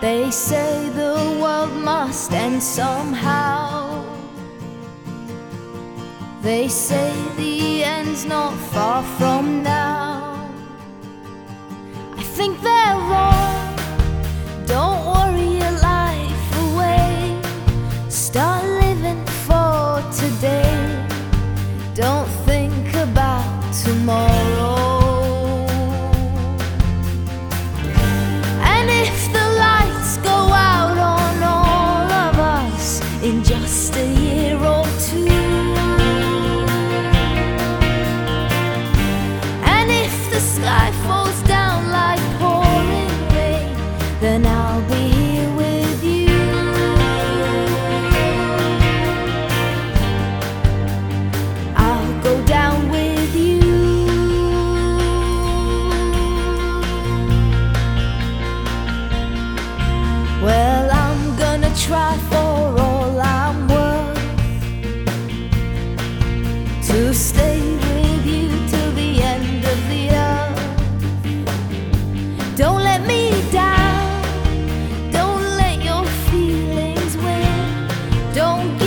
They say the world must end somehow. They say the end's not far from now. I think that. to stay with you till the end of the earth. Don't let me down. Don't let your feelings win. Don't